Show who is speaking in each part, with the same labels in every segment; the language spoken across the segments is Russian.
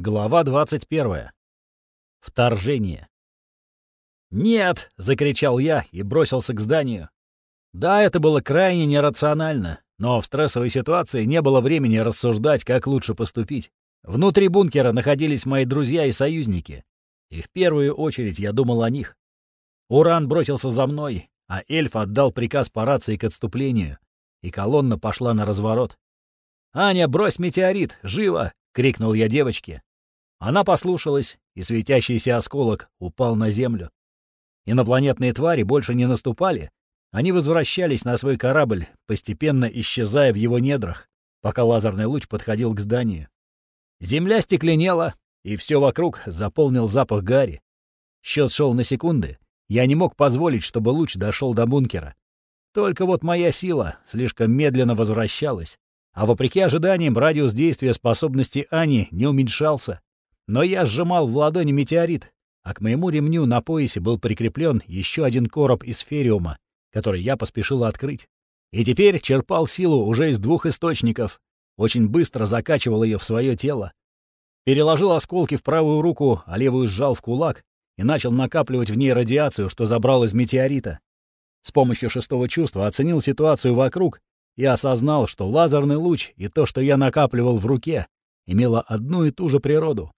Speaker 1: Глава 21. Вторжение. «Нет!» — закричал я и бросился к зданию. Да, это было крайне нерационально, но в стрессовой ситуации не было времени рассуждать, как лучше поступить. Внутри бункера находились мои друзья и союзники, и в первую очередь я думал о них. Уран бросился за мной, а эльф отдал приказ по рации к отступлению, и колонна пошла на разворот. «Аня, брось метеорит! Живо!» — крикнул я девочке. Она послушалась, и светящийся осколок упал на землю. Инопланетные твари больше не наступали. Они возвращались на свой корабль, постепенно исчезая в его недрах, пока лазерный луч подходил к зданию. Земля стекленела, и все вокруг заполнил запах гари. Счет шел на секунды. Я не мог позволить, чтобы луч дошел до бункера. Только вот моя сила слишком медленно возвращалась, а вопреки ожиданиям радиус действия способности Ани не уменьшался. Но я сжимал в ладони метеорит, а к моему ремню на поясе был прикреплен еще один короб из фериума, который я поспешил открыть. И теперь черпал силу уже из двух источников, очень быстро закачивал ее в свое тело. Переложил осколки в правую руку, а левую сжал в кулак и начал накапливать в ней радиацию, что забрал из метеорита. С помощью шестого чувства оценил ситуацию вокруг и осознал, что лазерный луч и то, что я накапливал в руке, имело одну и ту же природу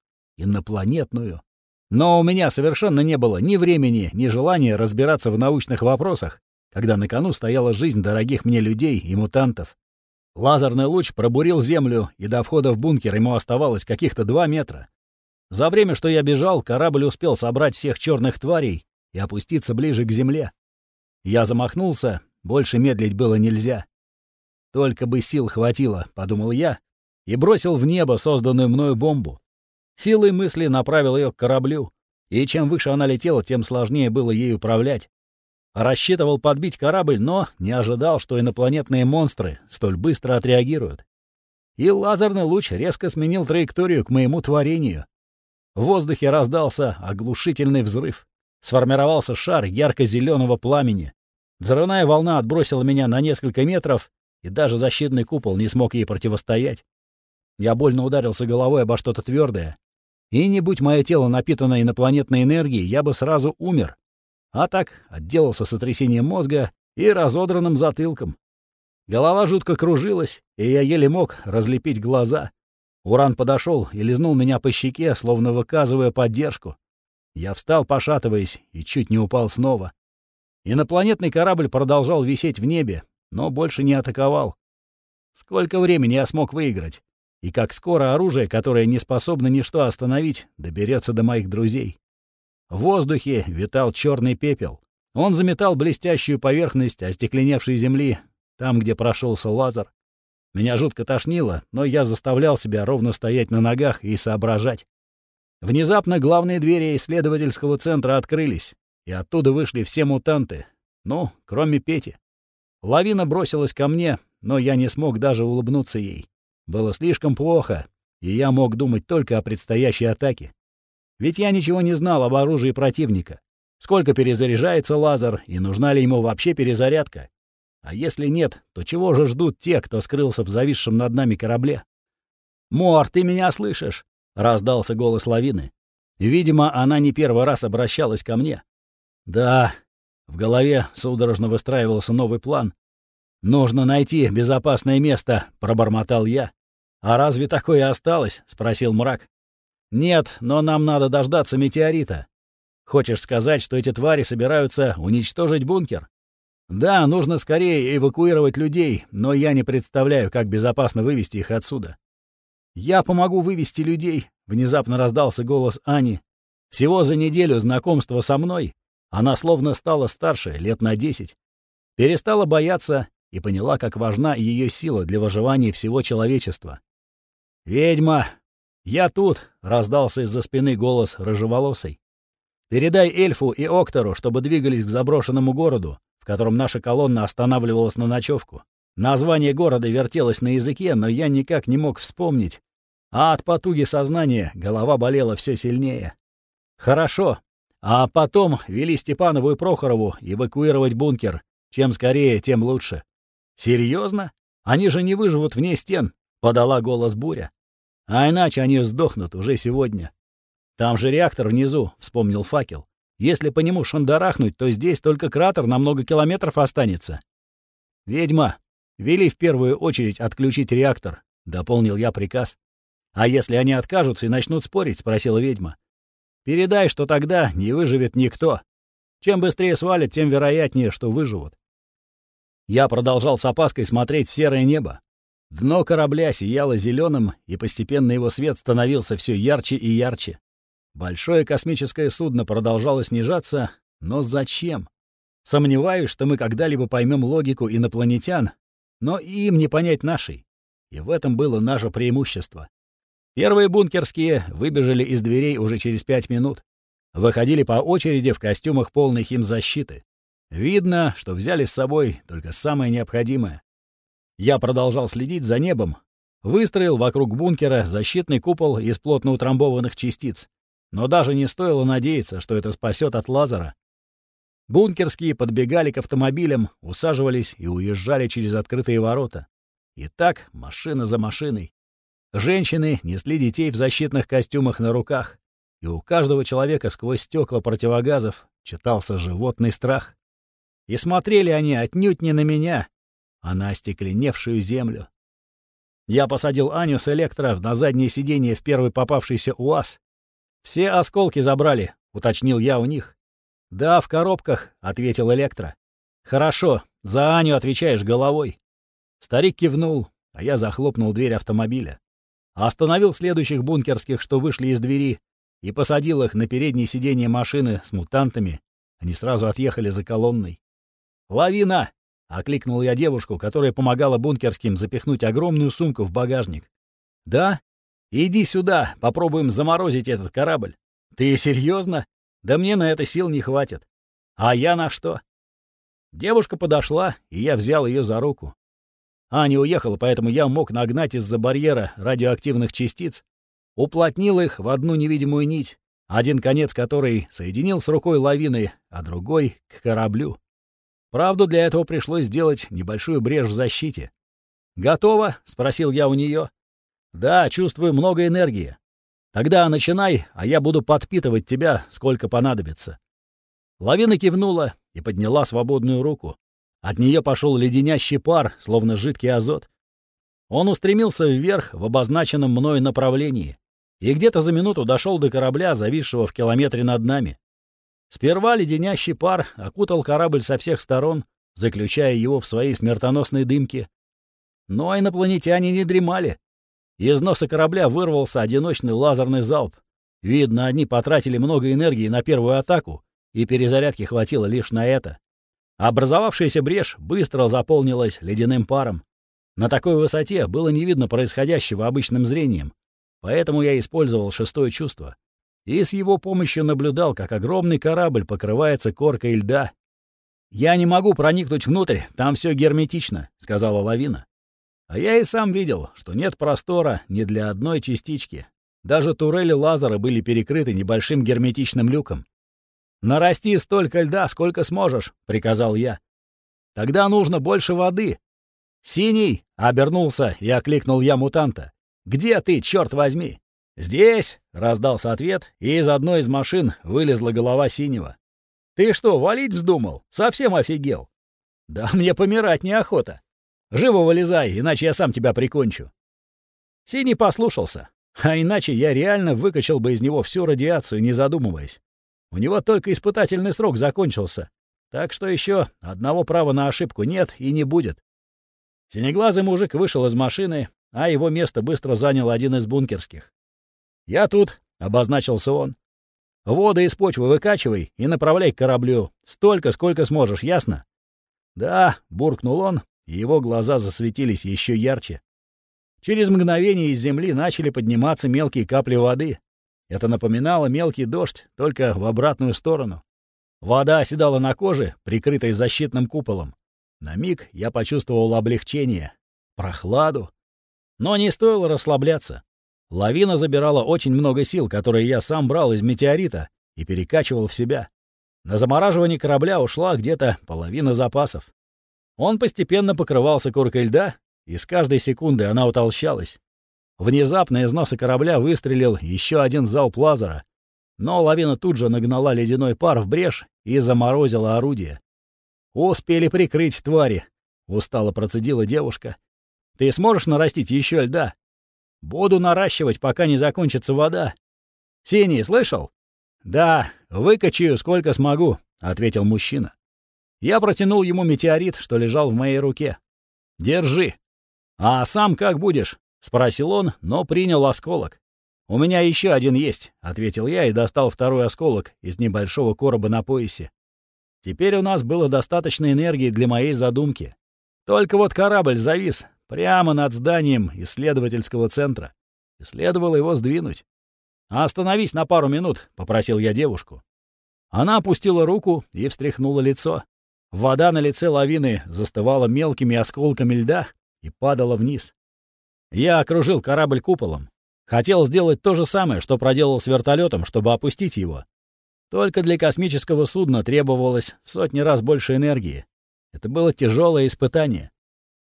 Speaker 1: инопланетную. Но у меня совершенно не было ни времени, ни желания разбираться в научных вопросах, когда на кону стояла жизнь дорогих мне людей и мутантов. Лазерный луч пробурил землю, и до входа в бункер ему оставалось каких-то два метра. За время, что я бежал, корабль успел собрать всех черных тварей и опуститься ближе к земле. Я замахнулся, больше медлить было нельзя. «Только бы сил хватило», — подумал я, и бросил в небо созданную мною бомбу. Силой мысли направил ее к кораблю, и чем выше она летела, тем сложнее было ей управлять. Рассчитывал подбить корабль, но не ожидал, что инопланетные монстры столь быстро отреагируют. И лазерный луч резко сменил траекторию к моему творению. В воздухе раздался оглушительный взрыв. Сформировался шар ярко-зеленого пламени. Взрывная волна отбросила меня на несколько метров, и даже защитный купол не смог ей противостоять. Я больно ударился головой обо что-то твердое, и не будь мое тело напитано инопланетной энергией, я бы сразу умер. А так отделался сотрясением мозга и разодранным затылком. Голова жутко кружилась, и я еле мог разлепить глаза. Уран подошел и лизнул меня по щеке, словно выказывая поддержку. Я встал, пошатываясь, и чуть не упал снова. Инопланетный корабль продолжал висеть в небе, но больше не атаковал. Сколько времени я смог выиграть? И как скоро оружие, которое не способно ничто остановить, доберется до моих друзей. В воздухе витал черный пепел. Он заметал блестящую поверхность остекленевшей земли, там, где прошелся лазер. Меня жутко тошнило, но я заставлял себя ровно стоять на ногах и соображать. Внезапно главные двери исследовательского центра открылись, и оттуда вышли все мутанты, ну, кроме Пети. Лавина бросилась ко мне, но я не смог даже улыбнуться ей. Было слишком плохо, и я мог думать только о предстоящей атаке. Ведь я ничего не знал об оружии противника. Сколько перезаряжается лазер, и нужна ли ему вообще перезарядка? А если нет, то чего же ждут те, кто скрылся в зависшем над нами корабле? «Мор, ты меня слышишь?» — раздался голос лавины. Видимо, она не первый раз обращалась ко мне. «Да». В голове судорожно выстраивался новый план. «Нужно найти безопасное место», — пробормотал я. «А разве такое осталось?» — спросил мрак. «Нет, но нам надо дождаться метеорита. Хочешь сказать, что эти твари собираются уничтожить бункер?» «Да, нужно скорее эвакуировать людей, но я не представляю, как безопасно вывести их отсюда». «Я помогу вывести людей», — внезапно раздался голос Ани. «Всего за неделю знакомства со мной она словно стала старше, лет на десять. Перестала бояться и поняла, как важна ее сила для выживания всего человечества. «Ведьма! Я тут!» — раздался из-за спины голос рыжеволосой. «Передай эльфу и Октору, чтобы двигались к заброшенному городу, в котором наша колонна останавливалась на ночевку. Название города вертелось на языке, но я никак не мог вспомнить. А от потуги сознания голова болела все сильнее. Хорошо. А потом вели Степанову и Прохорову эвакуировать бункер. Чем скорее, тем лучше. Серьезно? Они же не выживут вне стен. — подала голос Буря. А иначе они сдохнут уже сегодня. Там же реактор внизу, вспомнил факел. Если по нему шандарахнуть, то здесь только кратер на много километров останется. «Ведьма, вели в первую очередь отключить реактор», — дополнил я приказ. «А если они откажутся и начнут спорить?» — спросила ведьма. «Передай, что тогда не выживет никто. Чем быстрее свалят, тем вероятнее, что выживут». Я продолжал с опаской смотреть в серое небо. Дно корабля сияло зеленым, и постепенно его свет становился все ярче и ярче. Большое космическое судно продолжало снижаться, но зачем? Сомневаюсь, что мы когда-либо поймем логику инопланетян, но им не понять нашей. И в этом было наше преимущество. Первые бункерские выбежали из дверей уже через пять минут. Выходили по очереди в костюмах полной химзащиты. Видно, что взяли с собой только самое необходимое. Я продолжал следить за небом. Выстроил вокруг бункера защитный купол из плотно утрамбованных частиц. Но даже не стоило надеяться, что это спасет от лазера. Бункерские подбегали к автомобилям, усаживались и уезжали через открытые ворота. И так машина за машиной. Женщины несли детей в защитных костюмах на руках, и у каждого человека сквозь стекла противогазов читался животный страх. И смотрели они отнюдь не на меня, а на остекленевшую землю. Я посадил Аню с электро на заднее сиденье в первый попавшийся УАЗ. «Все осколки забрали», — уточнил я у них. «Да, в коробках», — ответил Электро. «Хорошо, за Аню отвечаешь головой». Старик кивнул, а я захлопнул дверь автомобиля. Остановил следующих бункерских, что вышли из двери, и посадил их на переднее сиденье машины с мутантами. Они сразу отъехали за колонной. «Лавина!» — окликнул я девушку, которая помогала бункерским запихнуть огромную сумку в багажник. «Да? Иди сюда, попробуем заморозить этот корабль». «Ты серьезно? Да мне на это сил не хватит. А я на что? Девушка подошла, и я взял ее за руку. Аня уехала, поэтому я мог нагнать из-за барьера радиоактивных частиц, уплотнил их в одну невидимую нить, один конец которой соединил с рукой лавины, а другой — к кораблю. Правда, для этого пришлось сделать небольшую брешь в защите. «Готово?» — спросил я у нее. «Да, чувствую много энергии. Тогда начинай, а я буду подпитывать тебя, сколько понадобится». Лавина кивнула и подняла свободную руку. От нее пошел леденящий пар, словно жидкий азот. Он устремился вверх в обозначенном мною направлении и где-то за минуту дошел до корабля, зависшего в километре над нами. Сперва леденящий пар окутал корабль со всех сторон, заключая его в своей смертоносной дымке. Но инопланетяне не дремали. Из носа корабля вырвался одиночный лазерный залп. Видно, они потратили много энергии на первую атаку, и перезарядки хватило лишь на это. Образовавшаяся брешь быстро заполнилась ледяным паром. На такой высоте было не видно происходящего обычным зрением, поэтому я использовал шестое чувство. И с его помощью наблюдал, как огромный корабль покрывается коркой льда. «Я не могу проникнуть внутрь, там все герметично», — сказала лавина. А я и сам видел, что нет простора ни для одной частички. Даже турели лазера были перекрыты небольшим герметичным люком. «Нарасти столько льда, сколько сможешь», — приказал я. «Тогда нужно больше воды». «Синий!» — обернулся и окликнул я мутанта. «Где ты, черт возьми?» «Здесь!» — раздался ответ, и из одной из машин вылезла голова синего. «Ты что, валить вздумал? Совсем офигел?» «Да мне помирать неохота. Живо вылезай, иначе я сам тебя прикончу». Синий послушался, а иначе я реально выкачал бы из него всю радиацию, не задумываясь. У него только испытательный срок закончился, так что еще одного права на ошибку нет и не будет. Синеглазый мужик вышел из машины, а его место быстро занял один из бункерских. «Я тут», — обозначился он. «Воды из почвы выкачивай и направляй к кораблю. Столько, сколько сможешь, ясно?» «Да», — буркнул он и его глаза засветились еще ярче. Через мгновение из земли начали подниматься мелкие капли воды. Это напоминало мелкий дождь, только в обратную сторону. Вода оседала на коже, прикрытой защитным куполом. На миг я почувствовал облегчение, прохладу. Но не стоило расслабляться. Лавина забирала очень много сил, которые я сам брал из метеорита и перекачивал в себя. На замораживание корабля ушла где-то половина запасов. Он постепенно покрывался коркой льда, и с каждой секунды она утолщалась. Внезапно из носа корабля выстрелил еще один залп лазера. Но лавина тут же нагнала ледяной пар в брешь и заморозила орудие. «Успели прикрыть твари», — устало процедила девушка. «Ты сможешь нарастить еще льда?» «Буду наращивать, пока не закончится вода». «Синий, слышал?» «Да, выкачаю, сколько смогу», — ответил мужчина. Я протянул ему метеорит, что лежал в моей руке. «Держи». «А сам как будешь?» — спросил он, но принял осколок. «У меня еще один есть», — ответил я и достал второй осколок из небольшого короба на поясе. Теперь у нас было достаточно энергии для моей задумки. Только вот корабль завис прямо над зданием исследовательского центра. И следовало его сдвинуть. «Остановись на пару минут», — попросил я девушку. Она опустила руку и встряхнула лицо. Вода на лице лавины застывала мелкими осколками льда и падала вниз. Я окружил корабль куполом. Хотел сделать то же самое, что проделал с вертолетом, чтобы опустить его. Только для космического судна требовалось в сотни раз больше энергии. Это было тяжелое испытание.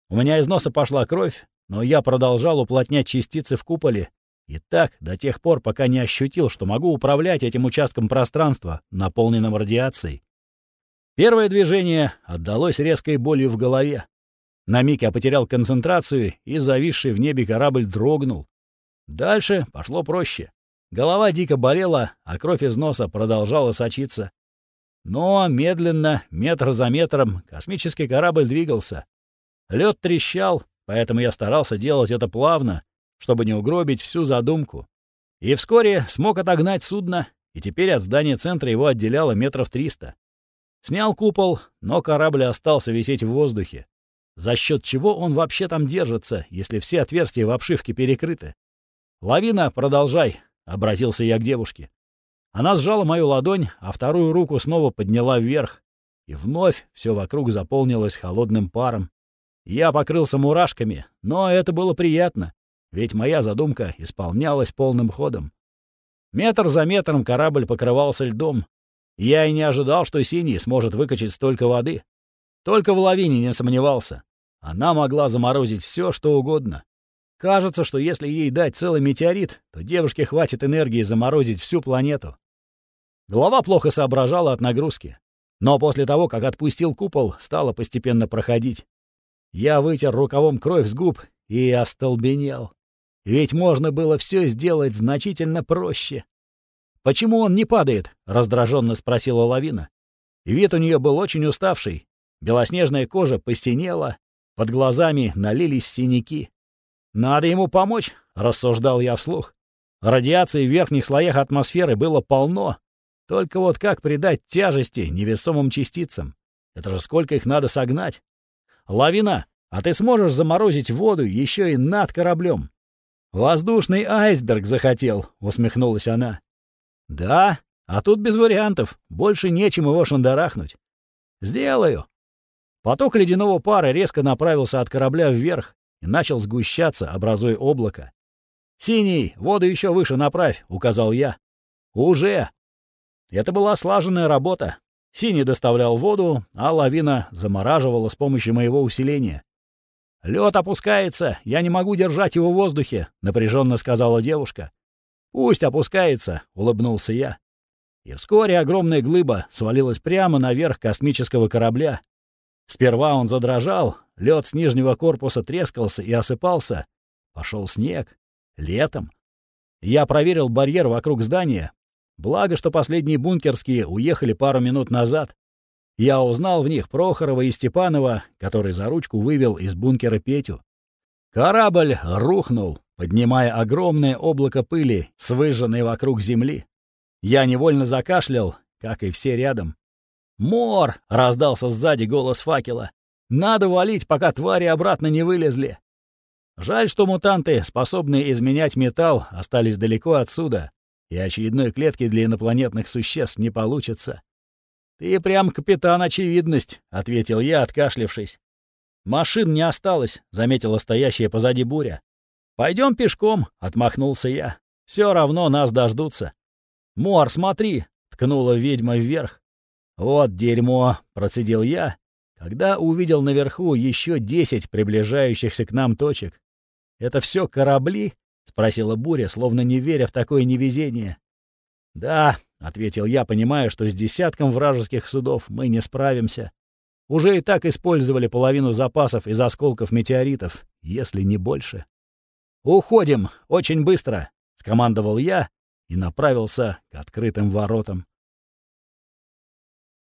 Speaker 1: У меня из носа пошла кровь, но я продолжал уплотнять частицы в куполе, и так до тех пор, пока не ощутил, что могу управлять этим участком пространства, наполненным радиацией. Первое движение отдалось резкой болью в голове. На миг я потерял концентрацию, и зависший в небе корабль дрогнул. Дальше пошло проще. Голова дико болела, а кровь из носа продолжала сочиться. Но медленно, метр за метром, космический корабль двигался. Лед трещал, поэтому я старался делать это плавно, чтобы не угробить всю задумку. И вскоре смог отогнать судно, и теперь от здания центра его отделяло метров триста. Снял купол, но корабль остался висеть в воздухе. За счет чего он вообще там держится, если все отверстия в обшивке перекрыты? «Лавина, продолжай», — обратился я к девушке. Она сжала мою ладонь, а вторую руку снова подняла вверх. И вновь все вокруг заполнилось холодным паром. Я покрылся мурашками, но это было приятно, ведь моя задумка исполнялась полным ходом. Метр за метром корабль покрывался льдом, я и не ожидал, что Синий сможет выкачать столько воды. Только в лавине не сомневался. Она могла заморозить все, что угодно. Кажется, что если ей дать целый метеорит, то девушке хватит энергии заморозить всю планету. Голова плохо соображала от нагрузки. Но после того, как отпустил купол, стала постепенно проходить. Я вытер рукавом кровь с губ и остолбенел. Ведь можно было все сделать значительно проще. «Почему он не падает?» — раздраженно спросила лавина. Вид у нее был очень уставший. Белоснежная кожа посинела, под глазами налились синяки. «Надо ему помочь», — рассуждал я вслух. Радиации в верхних слоях атмосферы было полно. Только вот как придать тяжести невесомым частицам? Это же сколько их надо согнать? «Лавина, а ты сможешь заморозить воду еще и над кораблем?» «Воздушный айсберг захотел», — усмехнулась она. Да, а тут без вариантов, больше нечем его шандарахнуть. Сделаю. Поток ледяного пара резко направился от корабля вверх и начал сгущаться, образуя облако. «Синий, воду еще выше направь», — указал я. «Уже!» Это была слаженная работа. Синий доставлял воду, а лавина замораживала с помощью моего усиления. Лед опускается, я не могу держать его в воздухе», — напряженно сказала девушка. «Пусть опускается», — улыбнулся я. И вскоре огромная глыба свалилась прямо наверх космического корабля. Сперва он задрожал, лед с нижнего корпуса трескался и осыпался. Пошел снег. Летом. Я проверил барьер вокруг здания. Благо, что последние бункерские уехали пару минут назад. Я узнал в них Прохорова и Степанова, который за ручку вывел из бункера Петю. Корабль рухнул, поднимая огромное облако пыли с выжженной вокруг земли. Я невольно закашлял, как и все рядом. «Мор!» — раздался сзади голос факела. «Надо валить, пока твари обратно не вылезли!» Жаль, что мутанты, способные изменять металл, остались далеко отсюда, и очередной клетки для инопланетных существ не получится. «Ты прям капитан очевидность», — ответил я, откашлившись. «Машин не осталось», — заметила стоящая позади буря. Пойдем пешком», — отмахнулся я. Все равно нас дождутся». «Мор, смотри!» — ткнула ведьма вверх. «Вот дерьмо!» — процедил я, когда увидел наверху еще десять приближающихся к нам точек. «Это все корабли?» Спросила Буря, словно не веря в такое невезение. «Да», — ответил я, понимая, что с десятком вражеских судов мы не справимся. Уже и так использовали половину запасов из осколков метеоритов, если не больше. «Уходим! Очень быстро!» — скомандовал я и направился к открытым воротам.